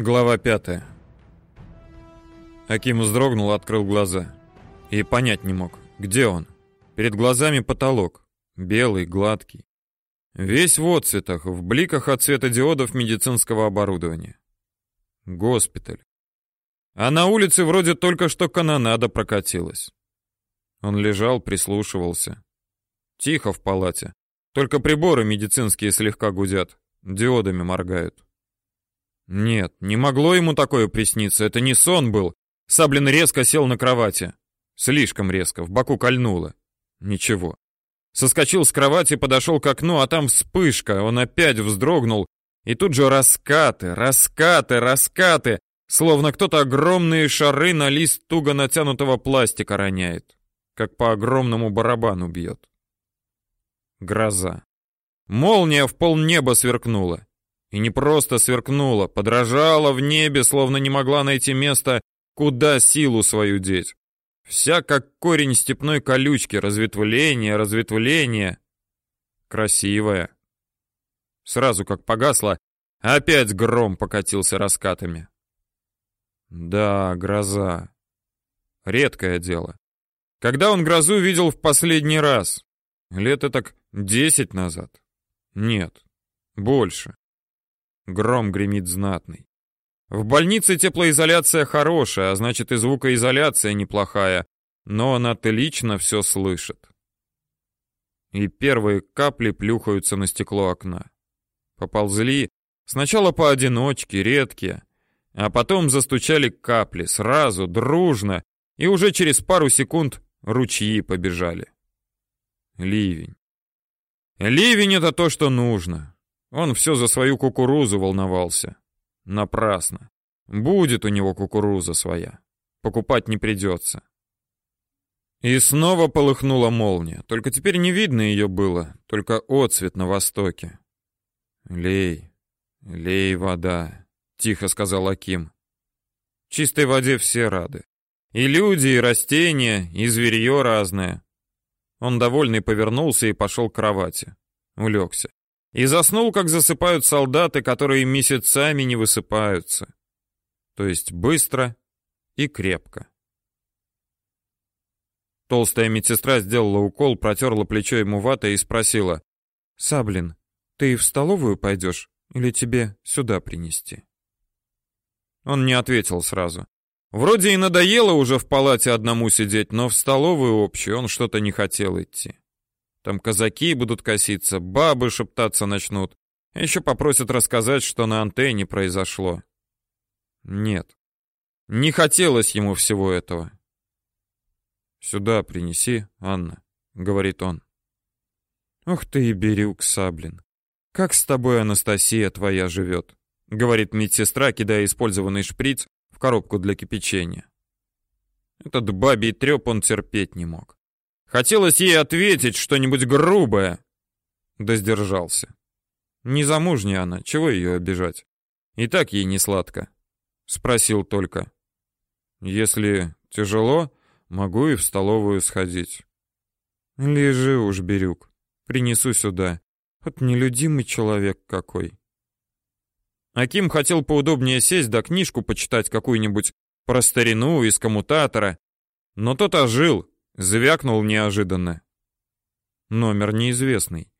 Глава пятая. Аким вздрогнул, открыл глаза. И понять не мог, где он. Перед глазами потолок. Белый, гладкий. Весь в отцветах, в бликах от светодиодов медицинского оборудования. Госпиталь. А на улице вроде только что канонада прокатилась. Он лежал, прислушивался. Тихо в палате. Только приборы медицинские слегка гудят, диодами моргают. Нет, не могло ему такое присниться, это не сон был. Саблин резко сел на кровати. Слишком резко, в боку кольнуло. Ничего. Соскочил с кровати, подошел к окну, а там вспышка. Он опять вздрогнул, и тут же раскаты, раскаты, раскаты, словно кто-то огромные шары на лист туго натянутого пластика роняет, как по огромному барабану бьет. Гроза. Молния в полнеба сверкнула. И не просто сверкнула, подражала в небе, словно не могла найти место, куда силу свою деть. Вся как корень степной колючки, разветвление, разветвление. Красивая. Сразу как погасла, опять гром покатился раскатами. Да, гроза. Редкое дело. Когда он грозу видел в последний раз? Лет так десять назад? Нет, больше. Гром гремит знатный. В больнице теплоизоляция хорошая, а значит и звукоизоляция неплохая, но он отлично все слышит. И первые капли плюхаются на стекло окна. Поползли, сначала поодиночке, редкие, а потом застучали капли, сразу, дружно, и уже через пару секунд ручьи побежали. Ливень. Ливень — это то, что нужно. Он все за свою кукурузу волновался. Напрасно. Будет у него кукуруза своя. Покупать не придется. И снова полыхнула молния. Только теперь не видно ее было, только отсвет на востоке. «Лей, лей вода», — тихо сказал Аким. «Чистой воде все рады. И люди, и растения, и зверье разное». Он довольный повернулся и пошел к кровати. Улегся и заснул, как засыпают солдаты, которые месяцами не высыпаются. То есть быстро и крепко. Толстая медсестра сделала укол, протерла плечо ему ватой и спросила. «Саблин, ты в столовую пойдешь или тебе сюда принести?» Он не ответил сразу. Вроде и надоело уже в палате одному сидеть, но в столовую общую он что-то не хотел идти. Там казаки будут коситься, бабы шептаться начнут. Еще попросят рассказать, что на антенне произошло. Нет. Не хотелось ему всего этого. «Сюда принеси, Анна», — говорит он. «Ух ты и Бирюк, Саблин! Как с тобой Анастасия твоя живет?» — говорит медсестра, кидая использованный шприц в коробку для кипячения. Этот бабий треп он терпеть не мог. Хотелось ей ответить что-нибудь грубое. Да сдержался. Незамужняя она, чего ее обижать? И так ей не сладко. Спросил только. Если тяжело, могу и в столовую сходить. Лежи уж, Бирюк. Принесу сюда. Вот нелюдимый человек какой. Аким хотел поудобнее сесть да книжку почитать какую-нибудь про старину из коммутатора, но тот ожил, Звякнул неожиданно. Номер неизвестный.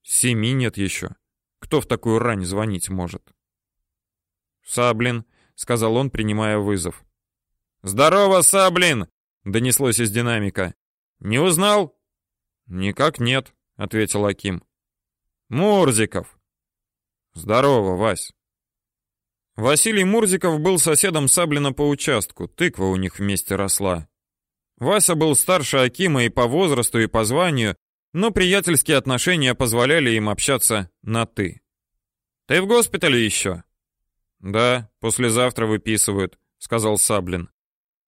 Семи нет еще. Кто в такую рань звонить может? «Саблин», — сказал он, принимая вызов. «Здорово, Саблин!» — донеслось из динамика. «Не узнал?» «Никак нет», — ответил Аким. «Мурзиков!» «Здорово, Вась!» Василий Мурзиков был соседом Саблина по участку, тыква у них вместе росла. Вася был старше Акима и по возрасту, и по званию, но приятельские отношения позволяли им общаться на «ты». «Ты в госпитале еще?» «Да, послезавтра выписывают», — сказал Саблин.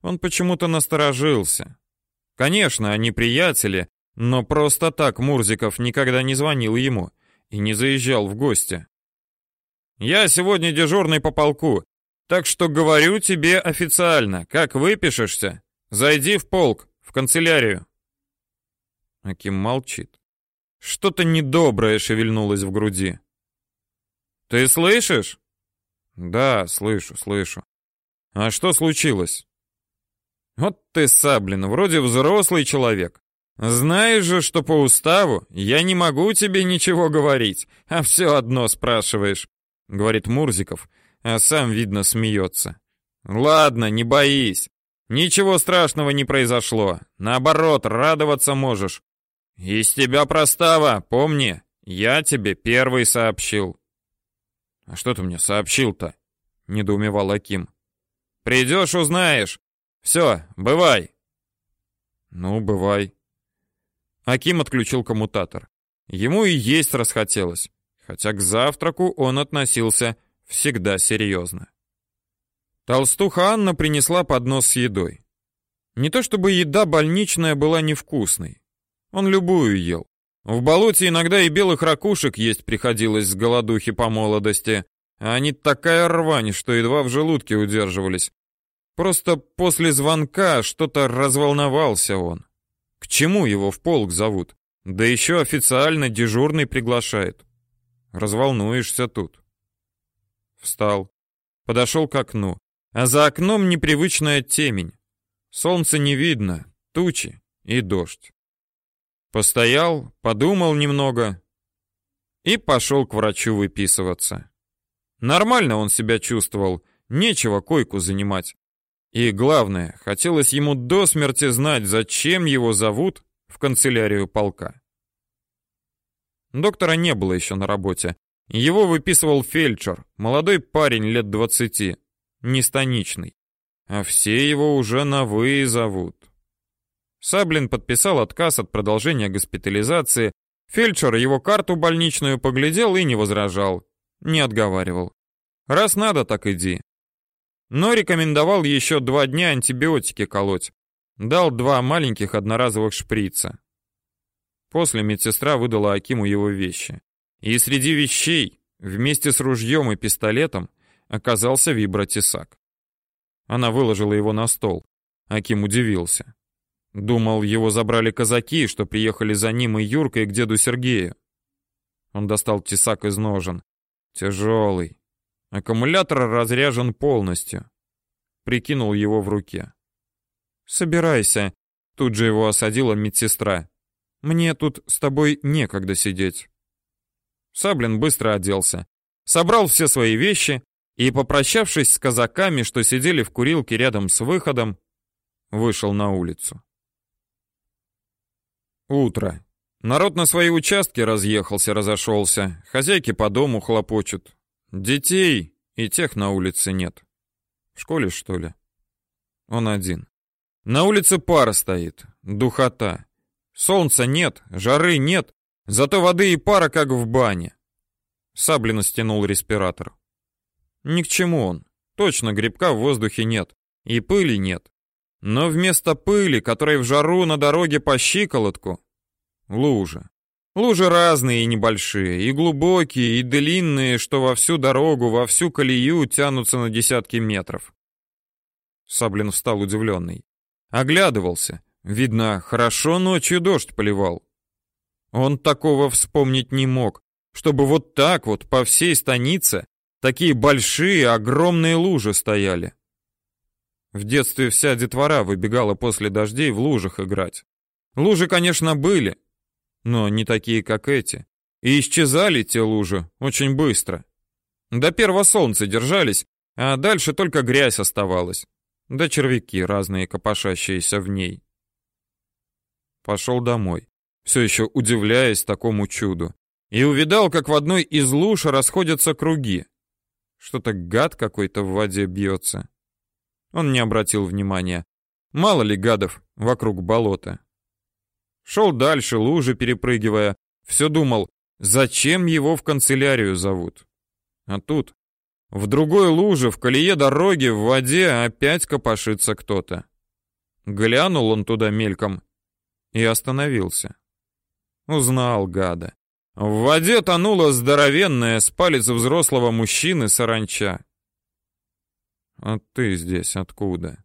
Он почему-то насторожился. Конечно, они приятели, но просто так Мурзиков никогда не звонил ему и не заезжал в гости. «Я сегодня дежурный по полку, так что говорю тебе официально, как выпишешься, Зайди в полк, в канцелярию. Аким молчит. Что-то недоброе шевельнулось в груди. Ты слышишь? Да, слышу, слышу. А что случилось? Вот ты, Саблин, вроде взрослый человек. Знаешь же, что по уставу я не могу тебе ничего говорить, а все одно спрашиваешь, говорит Мурзиков, а сам видно смеется. Ладно, не боись. Ничего страшного не произошло. Наоборот, радоваться можешь. Из тебя простава, помни, я тебе первый сообщил. А что ты мне сообщил-то? недоумевал Аким. Придешь, узнаешь. Все, бывай. Ну, бывай. Аким отключил коммутатор. Ему и есть расхотелось, хотя к завтраку он относился всегда серьезно. Толстуха Анна принесла поднос с едой. Не то чтобы еда больничная была невкусной. Он любую ел. В болоте иногда и белых ракушек есть приходилось с голодухи по молодости, а они такая рвань, что едва в желудке удерживались. Просто после звонка что-то разволновался он. К чему его в полк зовут? Да еще официально дежурный приглашает. Разволнуешься тут. Встал, подошел к окну. А за окном непривычная темень. Солнца не видно, тучи и дождь. Постоял, подумал немного и пошел к врачу выписываться. Нормально он себя чувствовал, нечего койку занимать. И главное, хотелось ему до смерти знать, зачем его зовут в канцелярию полка. Доктора не было еще на работе. Его выписывал фельдшер, молодой парень лет двадцати не станичный. А все его уже на «вы» зовут. Саблин подписал отказ от продолжения госпитализации. Фельдшер его карту больничную поглядел и не возражал. Не отговаривал. Раз надо, так иди. Но рекомендовал еще два дня антибиотики колоть. Дал два маленьких одноразовых шприца. После медсестра выдала Акиму его вещи. И среди вещей, вместе с ружьем и пистолетом, оказался вибротесак. Она выложила его на стол. Аким удивился. Думал, его забрали казаки, что приехали за ним и Юркой к деду Сергею. Он достал тесак из ножен. Тяжелый. Аккумулятор разряжен полностью. Прикинул его в руке. «Собирайся», — тут же его осадила медсестра. «Мне тут с тобой некогда сидеть». Саблин быстро оделся. Собрал все свои вещи, и, попрощавшись с казаками, что сидели в курилке рядом с выходом, вышел на улицу. Утро. Народ на свои участки разъехался, разошелся. Хозяйки по дому хлопочут. Детей и тех на улице нет. В школе, что ли? Он один. На улице пара стоит, духота. Солнца нет, жары нет, зато воды и пара, как в бане. Саблин стянул респиратор. Ни к чему он. Точно грибка в воздухе нет. И пыли нет. Но вместо пыли, которой в жару на дороге по щиколотку, лужи. Лужи разные и небольшие, и глубокие, и длинные, что во всю дорогу, во всю колею тянутся на десятки метров. Саблин встал удивленный. Оглядывался. Видно, хорошо ночью дождь поливал. Он такого вспомнить не мог, чтобы вот так вот по всей станице Такие большие, огромные лужи стояли. В детстве вся детвора выбегала после дождей в лужах играть. Лужи, конечно, были, но не такие, как эти. И исчезали те лужи очень быстро. До первого солнца держались, а дальше только грязь оставалась. Да червяки разные, копошащиеся в ней. Пошел домой, все еще удивляясь такому чуду. И увидал, как в одной из луж расходятся круги. Что-то гад какой-то в воде бьется. Он не обратил внимания. Мало ли гадов вокруг болота. Шел дальше, лужи перепрыгивая. Все думал, зачем его в канцелярию зовут. А тут, в другой луже, в колее дороги, в воде опять копошится кто-то. Глянул он туда мельком и остановился. Узнал гада. В воде тонула здоровенная с палец взрослого мужчины саранча. А ты здесь откуда?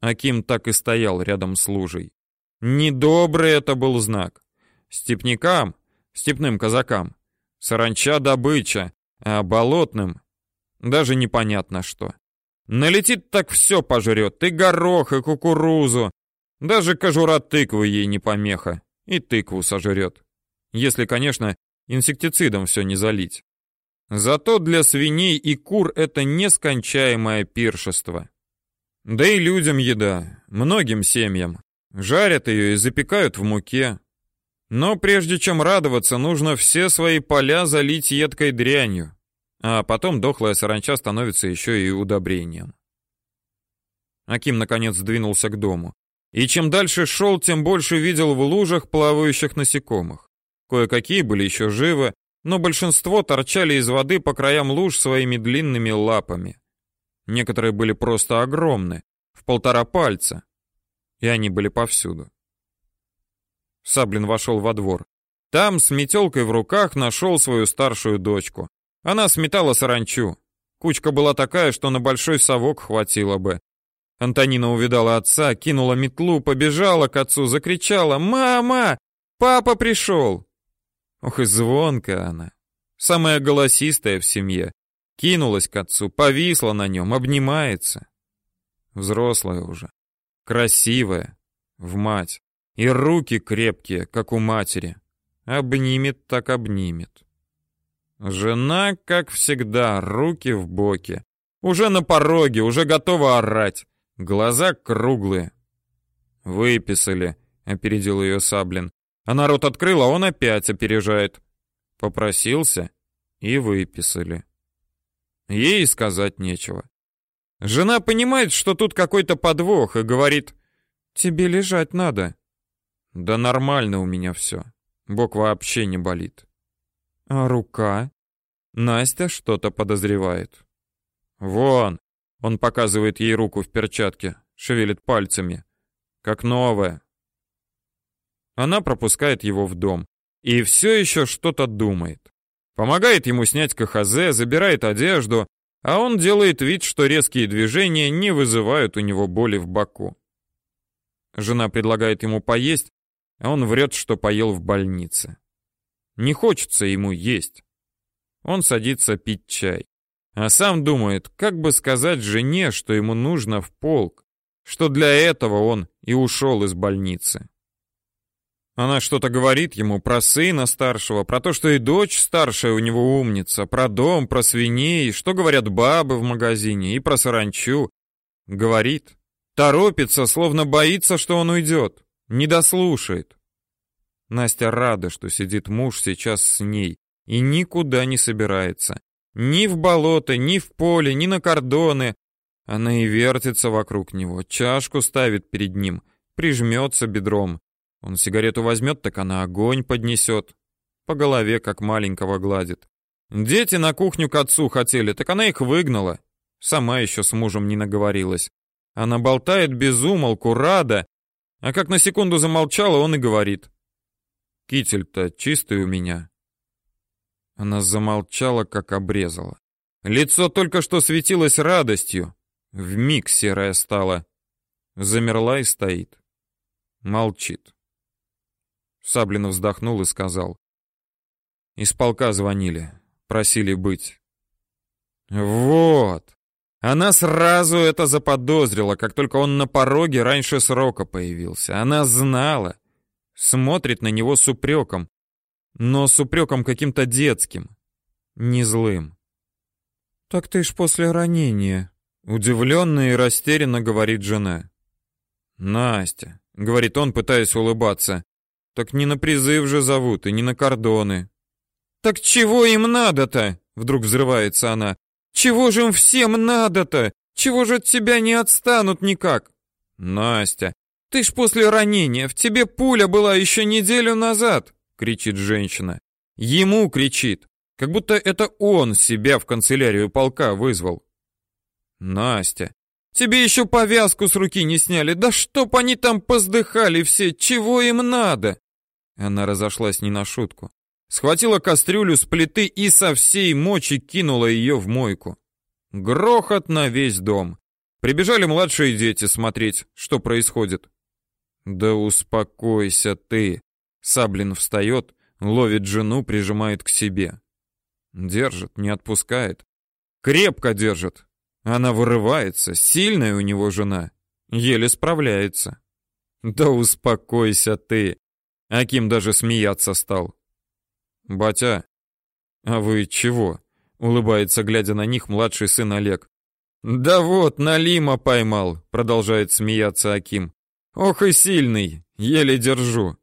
Аким так и стоял рядом с лужей. Недобрый это был знак. Степнякам, степным казакам, саранча добыча, а болотным Даже непонятно что. Налетит так все пожрет, и горох, и кукурузу. Даже кожура тыквы ей не помеха, и тыкву сожрет. Если, конечно, инсектицидом все не залить. Зато для свиней и кур это нескончаемое пиршество. Да и людям еда, многим семьям. Жарят ее и запекают в муке. Но прежде чем радоваться, нужно все свои поля залить едкой дрянью. А потом дохлая саранча становится еще и удобрением. Аким наконец двинулся к дому. И чем дальше шел, тем больше видел в лужах плавающих насекомых. Кое-какие были еще живы, но большинство торчали из воды по краям луж своими длинными лапами. Некоторые были просто огромны, в полтора пальца, и они были повсюду. Саблин вошел во двор. Там с метелкой в руках нашел свою старшую дочку. Она сметала саранчу. Кучка была такая, что на большой совок хватило бы. Антонина увидала отца, кинула метлу, побежала к отцу, закричала «Мама! Папа пришел!» Ох и звонкая она. Самая голосистая в семье. Кинулась к отцу, повисла на нем, обнимается. Взрослая уже. Красивая. В мать. И руки крепкие, как у матери. Обнимет так обнимет. Жена, как всегда, руки в боки. Уже на пороге, уже готова орать. Глаза круглые. «Выписали», — опередил ее Саблин. Она рот открыла, он опять опережает. Попросился и выписали. Ей сказать нечего. Жена понимает, что тут какой-то подвох, и говорит, «Тебе лежать надо». Да нормально у меня все. Бок вообще не болит. А рука? Настя что-то подозревает. Вон, он показывает ей руку в перчатке, шевелит пальцами. Как новая. Она пропускает его в дом. И все еще что-то думает. Помогает ему снять КХЗ, забирает одежду, а он делает вид, что резкие движения не вызывают у него боли в боку. Жена предлагает ему поесть, а он врет, что поел в больнице. Не хочется ему есть. Он садится пить чай. А сам думает, как бы сказать жене, что ему нужно в полк, что для этого он и ушел из больницы. Она что-то говорит ему про сына старшего, про то, что и дочь старшая у него умница, про дом, про свиней, что говорят бабы в магазине, и про саранчу. Говорит. Торопится, словно боится, что он уйдет. Не дослушает. Настя рада, что сидит муж сейчас с ней и никуда не собирается. Ни в болото, ни в поле, ни на кордоны. Она и вертится вокруг него, чашку ставит перед ним, прижмется бедром. Он сигарету возьмет, так она огонь поднесет. По голове, как маленького, гладит. Дети на кухню к отцу хотели, так она их выгнала. Сама еще с мужем не наговорилась. Она болтает без умолку, рада. А как на секунду замолчала, он и говорит. Китель-то чистый у меня. Она замолчала, как обрезала. Лицо только что светилось радостью. В миг серое стало. Замерла и стоит. Молчит. Саблин вздохнул и сказал. Из полка звонили. Просили быть. Вот. Она сразу это заподозрила, как только он на пороге раньше срока появился. Она знала. Смотрит на него с упреком. Но с упреком каким-то детским. Не злым. «Так ты ж после ранения», — удивленно и растерянно говорит жена. «Настя», — говорит он, пытаясь улыбаться, — «так не на призыв же зовут и не на кордоны». «Так чего им надо-то?» — вдруг взрывается она. Чего же им всем надо-то? Чего же от тебя не отстанут никак? Настя, ты ж после ранения, в тебе пуля была еще неделю назад, кричит женщина. Ему кричит, как будто это он себя в канцелярию полка вызвал. Настя, тебе еще повязку с руки не сняли, да чтоб они там поздыхали все, чего им надо? Она разошлась не на шутку схватила кастрюлю с плиты и со всей мочи кинула ее в мойку. Грохот на весь дом. Прибежали младшие дети смотреть, что происходит. Да успокойся ты. Саблин встает, ловит жену, прижимает к себе. Держит, не отпускает. Крепко держит. Она вырывается, сильная у него жена, еле справляется. Да успокойся ты. Аким даже смеяться стал. Батя, а вы чего? Улыбается, глядя на них, младший сын Олег. Да вот, Налима поймал, продолжает смеяться Аким. Ох и сильный, еле держу.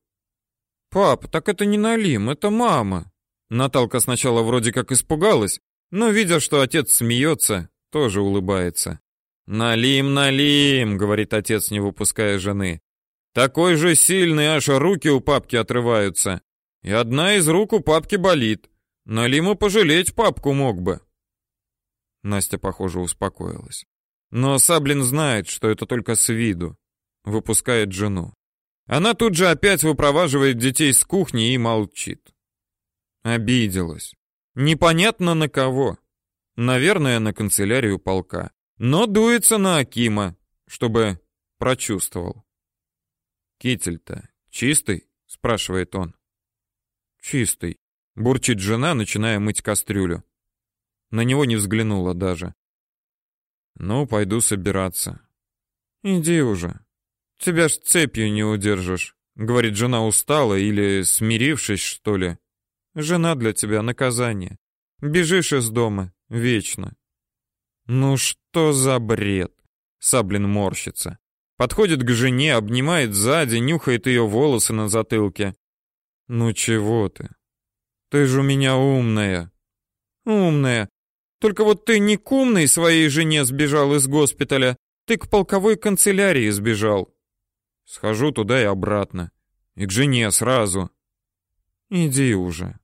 Пап, так это не Налим, это мама. Наталка сначала вроде как испугалась, но видя, что отец смеется, тоже улыбается. Налим, Налим, говорит отец, не выпуская жены. Такой же сильный, аж руки у папки отрываются. И одна из рук у папки болит. Налима пожалеть папку мог бы. Настя, похоже, успокоилась. Но Саблин знает, что это только с виду. Выпускает жену. Она тут же опять выпроваживает детей с кухни и молчит. Обиделась. Непонятно на кого. Наверное, на канцелярию полка. Но дуется на Акима, чтобы прочувствовал. «Китель-то чистый?» — спрашивает он. «Чистый», — бурчит жена, начиная мыть кастрюлю. На него не взглянула даже. «Ну, пойду собираться». «Иди уже. Тебя ж цепью не удержишь», — говорит жена устала или смирившись, что ли. «Жена для тебя наказание. Бежишь из дома вечно». «Ну что за бред?» — Саблин морщится. Подходит к жене, обнимает сзади, нюхает ее волосы на затылке. «Ну чего ты? Ты же у меня умная». «Умная. Только вот ты не к умной своей жене сбежал из госпиталя, ты к полковой канцелярии сбежал. Схожу туда и обратно. И к жене сразу. Иди уже.